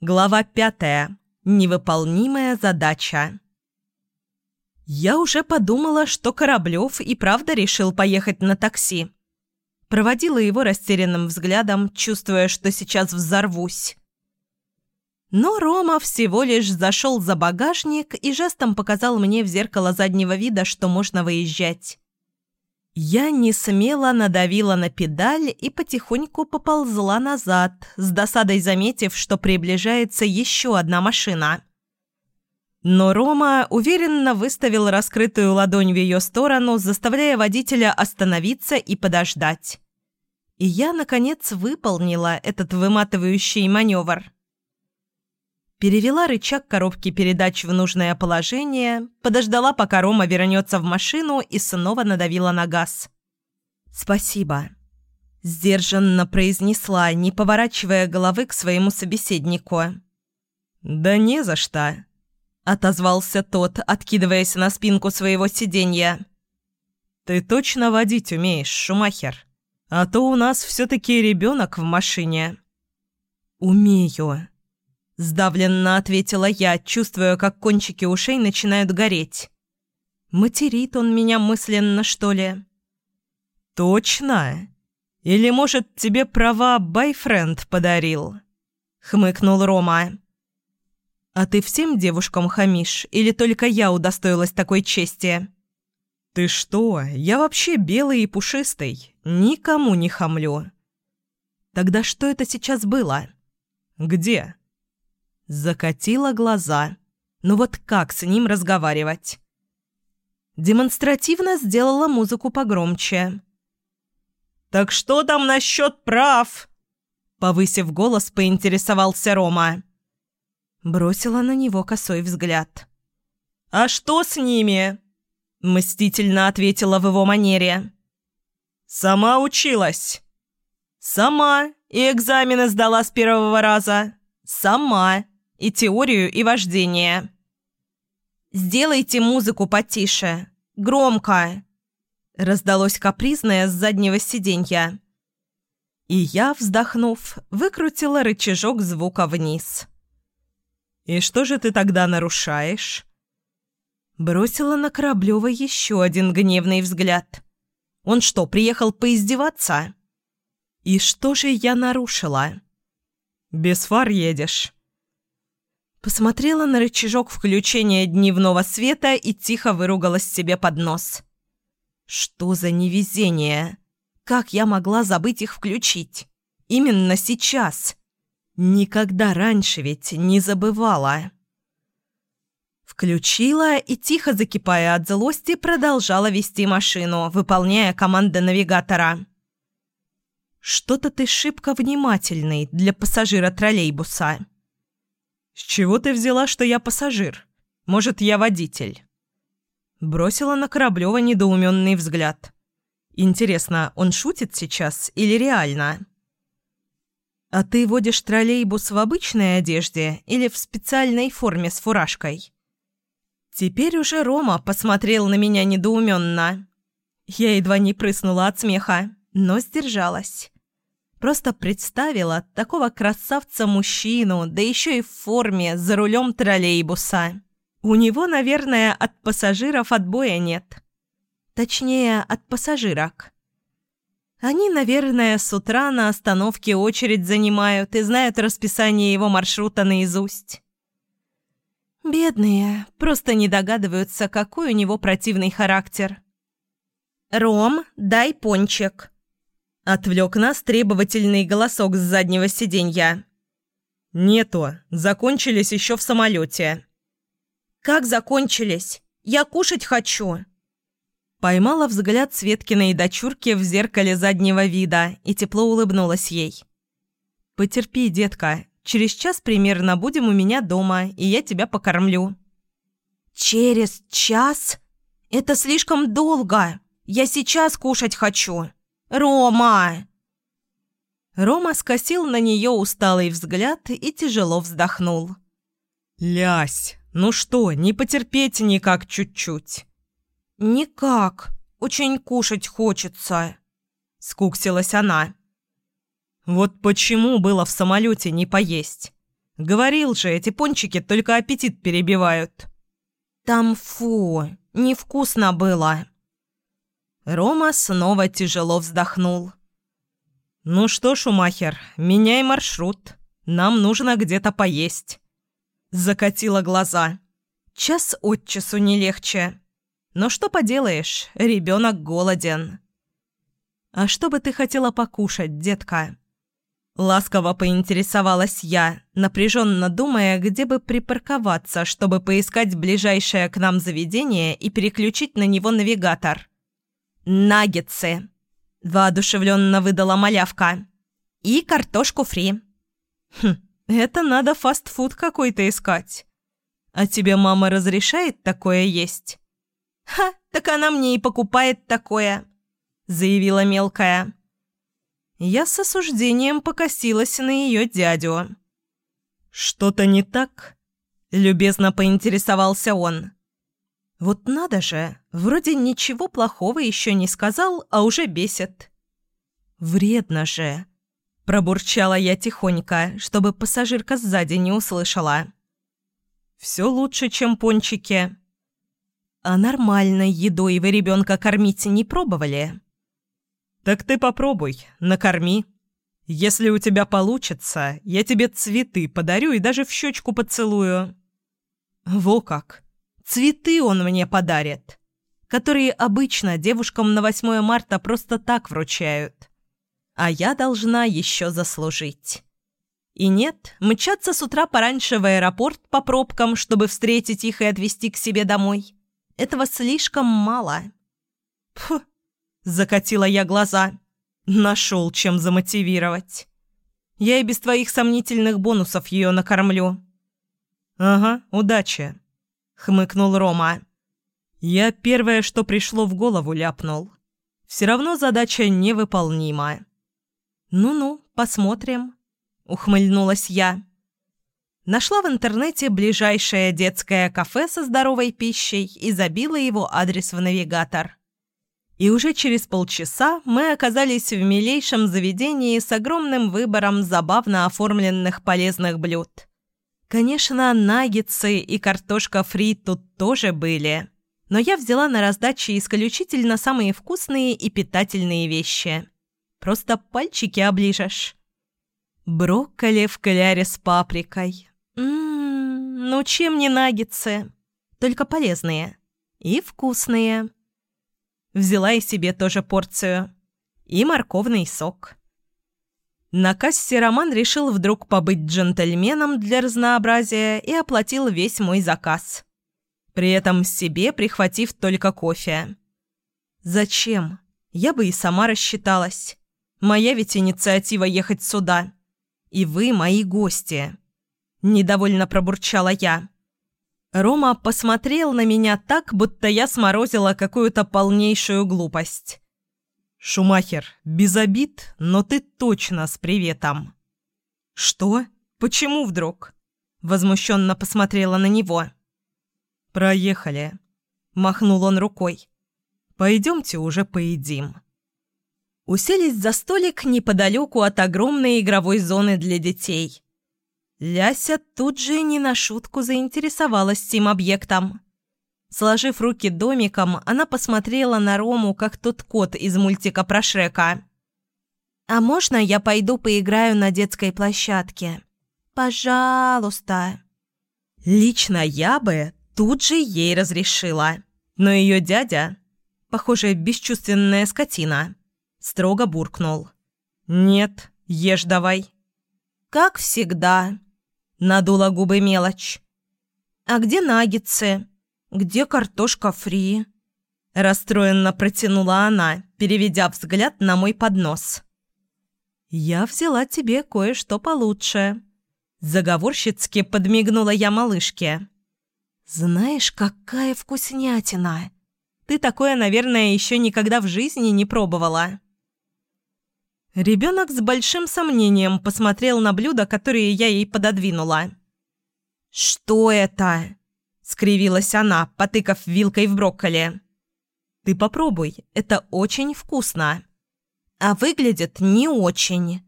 Глава пятая. Невыполнимая задача. Я уже подумала, что Кораблев и правда решил поехать на такси. Проводила его растерянным взглядом, чувствуя, что сейчас взорвусь. Но Рома всего лишь зашел за багажник и жестом показал мне в зеркало заднего вида, что можно выезжать. Я не смело надавила на педаль и потихоньку поползла назад, с досадой заметив, что приближается еще одна машина. Но Рома уверенно выставил раскрытую ладонь в ее сторону, заставляя водителя остановиться и подождать. И я, наконец, выполнила этот выматывающий маневр перевела рычаг коробки передач в нужное положение, подождала, пока Рома вернется в машину и снова надавила на газ. «Спасибо», – сдержанно произнесла, не поворачивая головы к своему собеседнику. «Да не за что», – отозвался тот, откидываясь на спинку своего сиденья. «Ты точно водить умеешь, Шумахер? А то у нас все-таки ребенок в машине». «Умею», Сдавленно ответила я, чувствуя, как кончики ушей начинают гореть. Материт он меня мысленно, что ли? «Точно? Или, может, тебе права байфренд подарил?» — хмыкнул Рома. «А ты всем девушкам хамишь, или только я удостоилась такой чести?» «Ты что? Я вообще белый и пушистый. Никому не хамлю». «Тогда что это сейчас было?» «Где?» Закатила глаза. Ну вот как с ним разговаривать? Демонстративно сделала музыку погромче. «Так что там насчет прав?» Повысив голос, поинтересовался Рома. Бросила на него косой взгляд. «А что с ними?» Мстительно ответила в его манере. «Сама училась?» «Сама. И экзамены сдала с первого раза. Сама и теорию, и вождение. «Сделайте музыку потише, громко!» Раздалось капризное с заднего сиденья. И я, вздохнув, выкрутила рычажок звука вниз. «И что же ты тогда нарушаешь?» Бросила на Кораблёва еще один гневный взгляд. «Он что, приехал поиздеваться?» «И что же я нарушила?» «Без фар едешь?» Посмотрела на рычажок включения дневного света и тихо выругалась себе под нос. «Что за невезение? Как я могла забыть их включить? Именно сейчас? Никогда раньше ведь не забывала». Включила и, тихо закипая от злости, продолжала вести машину, выполняя команды навигатора. «Что-то ты шибко внимательный для пассажира троллейбуса». «С чего ты взяла, что я пассажир? Может, я водитель?» Бросила на Кораблёва недоуменный взгляд. «Интересно, он шутит сейчас или реально?» «А ты водишь троллейбус в обычной одежде или в специальной форме с фуражкой?» Теперь уже Рома посмотрел на меня недоуменно. Я едва не прыснула от смеха, но сдержалась. Просто представила такого красавца-мужчину, да еще и в форме, за рулем троллейбуса. У него, наверное, от пассажиров отбоя нет. Точнее, от пассажирок. Они, наверное, с утра на остановке очередь занимают и знают расписание его маршрута наизусть. Бедные, просто не догадываются, какой у него противный характер. «Ром, дай пончик», Отвлек нас требовательный голосок с заднего сиденья. «Нету. Закончились еще в самолете». «Как закончились? Я кушать хочу». Поймала взгляд Светкиной дочурки в зеркале заднего вида и тепло улыбнулась ей. «Потерпи, детка. Через час примерно будем у меня дома, и я тебя покормлю». «Через час? Это слишком долго. Я сейчас кушать хочу». «Рома!» Рома скосил на нее усталый взгляд и тяжело вздохнул. «Лясь, ну что, не потерпеть никак чуть-чуть?» «Никак. Очень кушать хочется», — скуксилась она. «Вот почему было в самолете не поесть? Говорил же, эти пончики только аппетит перебивают». «Там фу, невкусно было». Рома снова тяжело вздохнул. «Ну что, Шумахер, меняй маршрут. Нам нужно где-то поесть». Закатила глаза. Час от часу не легче. Но что поделаешь, ребенок голоден. «А что бы ты хотела покушать, детка?» Ласково поинтересовалась я, напряженно думая, где бы припарковаться, чтобы поискать ближайшее к нам заведение и переключить на него навигатор. «Наггетсы!» – воодушевленно выдала малявка. «И картошку фри». «Хм, это надо фастфуд какой-то искать. А тебе мама разрешает такое есть?» «Ха, так она мне и покупает такое», – заявила мелкая. Я с осуждением покосилась на ее дядю. «Что-то не так?» – любезно поинтересовался он. «Вот надо же, вроде ничего плохого еще не сказал, а уже бесит». «Вредно же!» – пробурчала я тихонько, чтобы пассажирка сзади не услышала. «Все лучше, чем пончики». «А нормальной едой вы ребенка кормить не пробовали?» «Так ты попробуй, накорми. Если у тебя получится, я тебе цветы подарю и даже в щечку поцелую». «Во как! Цветы он мне подарит, которые обычно девушкам на 8 марта просто так вручают. А я должна еще заслужить». И нет, мчаться с утра пораньше в аэропорт по пробкам, чтобы встретить их и отвезти к себе домой. Этого слишком мало. Фу, Закатила я глаза. Нашел, чем замотивировать. Я и без твоих сомнительных бонусов ее накормлю. «Ага, удачи», — хмыкнул Рома. Я первое, что пришло в голову, ляпнул. Все равно задача невыполнима. «Ну-ну, посмотрим», — ухмыльнулась я. Нашла в интернете ближайшее детское кафе со здоровой пищей и забила его адрес в навигатор и уже через полчаса мы оказались в милейшем заведении с огромным выбором забавно оформленных полезных блюд. Конечно, наггетсы и картошка фри тут тоже были, но я взяла на раздаче исключительно самые вкусные и питательные вещи. Просто пальчики оближешь. Брокколи в кляре с паприкой. Ммм, ну чем не наггетсы? Только полезные. И вкусные. Взяла и себе тоже порцию. И морковный сок. На кассе Роман решил вдруг побыть джентльменом для разнообразия и оплатил весь мой заказ. При этом себе прихватив только кофе. «Зачем? Я бы и сама рассчиталась. Моя ведь инициатива ехать сюда. И вы мои гости». Недовольно пробурчала я. Рома посмотрел на меня так, будто я сморозила какую-то полнейшую глупость. «Шумахер, без обид, но ты точно с приветом». «Что? Почему вдруг?» Возмущенно посмотрела на него. «Проехали», — махнул он рукой. «Пойдемте уже поедим». Уселись за столик неподалеку от огромной игровой зоны для детей. Ляся тут же не на шутку заинтересовалась тем объектом. Сложив руки домиком, она посмотрела на Рому, как тот кот из мультика про Шрека. «А можно я пойду поиграю на детской площадке? Пожалуйста». Лично я бы тут же ей разрешила. Но ее дядя, похоже, бесчувственная скотина, строго буркнул. «Нет, ешь давай». «Как всегда», Надула губы мелочь. «А где наггетсы? Где картошка фри?» Расстроенно протянула она, переведя взгляд на мой поднос. «Я взяла тебе кое-что получше». Заговорщицки подмигнула я малышке. «Знаешь, какая вкуснятина! Ты такое, наверное, еще никогда в жизни не пробовала». Ребенок с большим сомнением посмотрел на блюдо, которое я ей пододвинула. «Что это?» – скривилась она, потыкав вилкой в брокколи. «Ты попробуй, это очень вкусно. А выглядит не очень».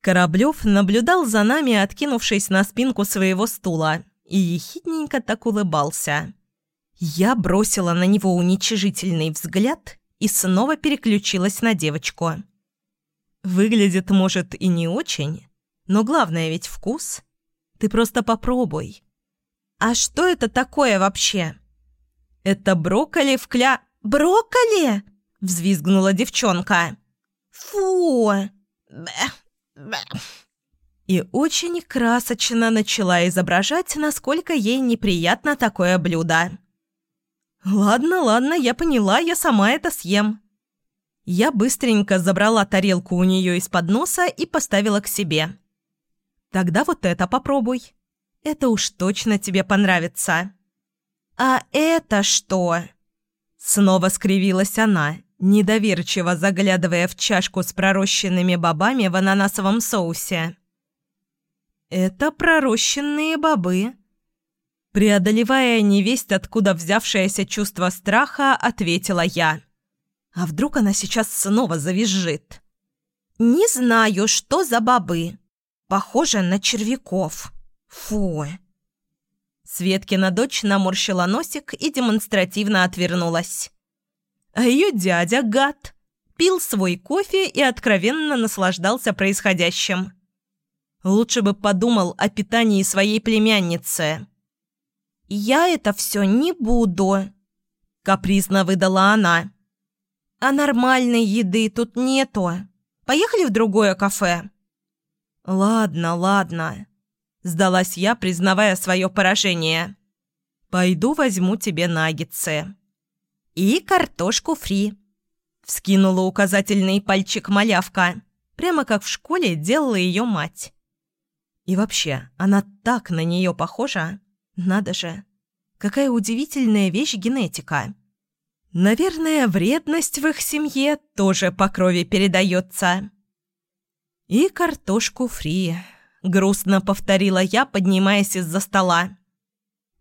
Кораблев наблюдал за нами, откинувшись на спинку своего стула, и ехидненько так улыбался. Я бросила на него уничижительный взгляд и снова переключилась на девочку. Выглядит, может, и не очень, но главное ведь вкус. Ты просто попробуй. А что это такое вообще? Это брокколи в кля... Брокколи? Взвизгнула девчонка. Фу! И очень красочно начала изображать, насколько ей неприятно такое блюдо. «Ладно, ладно, я поняла, я сама это съем». Я быстренько забрала тарелку у нее из-под носа и поставила к себе. «Тогда вот это попробуй. Это уж точно тебе понравится». «А это что?» Снова скривилась она, недоверчиво заглядывая в чашку с пророщенными бобами в ананасовом соусе. «Это пророщенные бобы», Преодолевая невесть, откуда взявшееся чувство страха, ответила я. А вдруг она сейчас снова завизжит? «Не знаю, что за бобы. Похоже на червяков. Фу!» Светкина дочь наморщила носик и демонстративно отвернулась. А ее дядя, гад, пил свой кофе и откровенно наслаждался происходящим. Лучше бы подумал о питании своей племянницы. «Я это все не буду», — капризно выдала она. «А нормальной еды тут нету. Поехали в другое кафе». «Ладно, ладно», — сдалась я, признавая свое поражение. «Пойду возьму тебе наггетсы». «И картошку фри», — вскинула указательный пальчик малявка, прямо как в школе делала ее мать. И вообще, она так на нее похожа. Надо же. Какая удивительная вещь генетика. Наверное, вредность в их семье тоже по крови передается. И картошку фри. Грустно повторила я, поднимаясь из-за стола.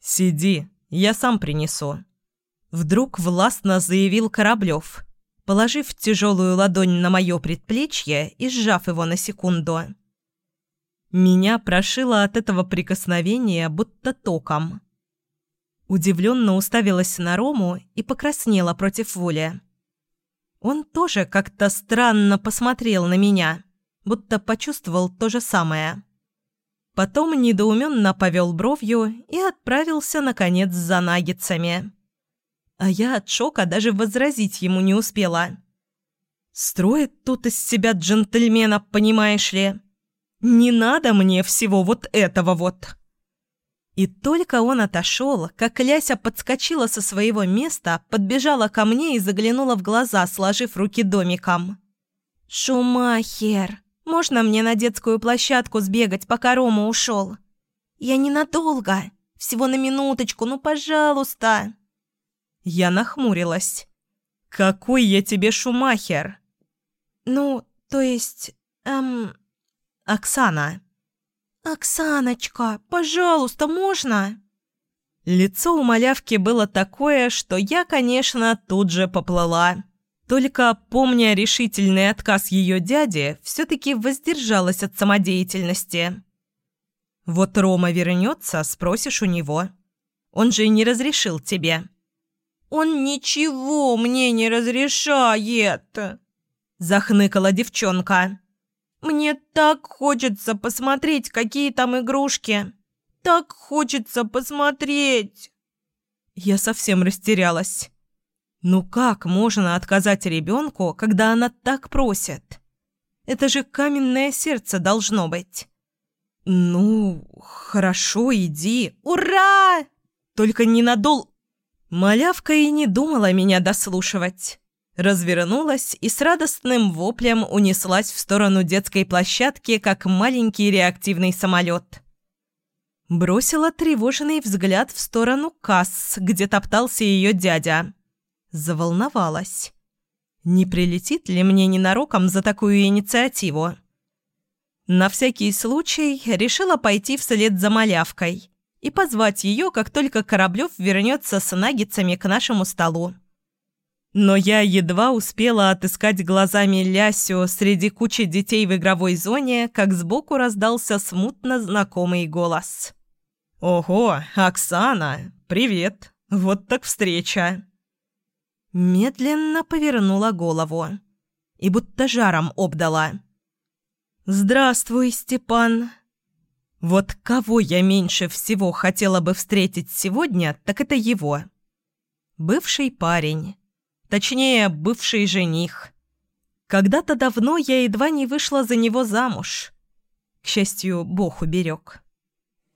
«Сиди, я сам принесу». Вдруг властно заявил Кораблев, положив тяжелую ладонь на мое предплечье и сжав его на секунду. Меня прошило от этого прикосновения будто током. Удивленно уставилась на Рому и покраснела против воли. Он тоже как-то странно посмотрел на меня, будто почувствовал то же самое. Потом недоуменно повел бровью и отправился, наконец, за наггетсами. А я от шока даже возразить ему не успела. Строит тут из себя джентльмена, понимаешь ли? Не надо мне всего вот этого вот. И только он отошел, как Ляся подскочила со своего места, подбежала ко мне и заглянула в глаза, сложив руки домиком. «Шумахер, можно мне на детскую площадку сбегать, пока Рома ушел? Я ненадолго, всего на минуточку, ну, пожалуйста!» Я нахмурилась. «Какой я тебе шумахер?» «Ну, то есть, эм, Оксана». «Оксаночка, пожалуйста, можно?» Лицо у малявки было такое, что я, конечно, тут же поплыла. Только, помня решительный отказ ее дяди, все-таки воздержалась от самодеятельности. «Вот Рома вернется, спросишь у него. Он же не разрешил тебе». «Он ничего мне не разрешает!» – захныкала девчонка. Мне так хочется посмотреть, какие там игрушки. Так хочется посмотреть. Я совсем растерялась. Ну как можно отказать ребенку, когда она так просит? Это же каменное сердце должно быть. Ну, хорошо, иди. Ура! Только не надол... Малявка и не думала меня дослушивать развернулась и с радостным воплем унеслась в сторону детской площадки, как маленький реактивный самолет. Бросила тревожный взгляд в сторону касс, где топтался ее дядя. Заволновалась. Не прилетит ли мне ненароком за такую инициативу? На всякий случай решила пойти вслед за малявкой и позвать ее, как только Кораблев вернется с наггетсами к нашему столу. Но я едва успела отыскать глазами Лясю среди кучи детей в игровой зоне, как сбоку раздался смутно знакомый голос. «Ого, Оксана! Привет! Вот так встреча!» Медленно повернула голову и будто жаром обдала. «Здравствуй, Степан!» Вот кого я меньше всего хотела бы встретить сегодня, так это его. Бывший парень. Точнее, бывший жених. Когда-то давно я едва не вышла за него замуж. К счастью, Бог уберег.